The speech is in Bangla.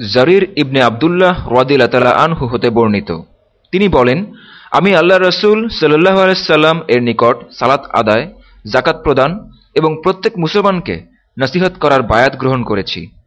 জারির ইবনে আবদুল্লাহ রদিল্লা আনহু হতে বর্ণিত। তিনি বলেন, আমি আল্লাহ রসুল সাল্লাহ আলাইসাল্লাম এর নিকট সালাত আদায় জাকাত প্রদান এবং প্রত্যেক মুসলমানকে নসিহত করার বায়াত গ্রহণ করেছি।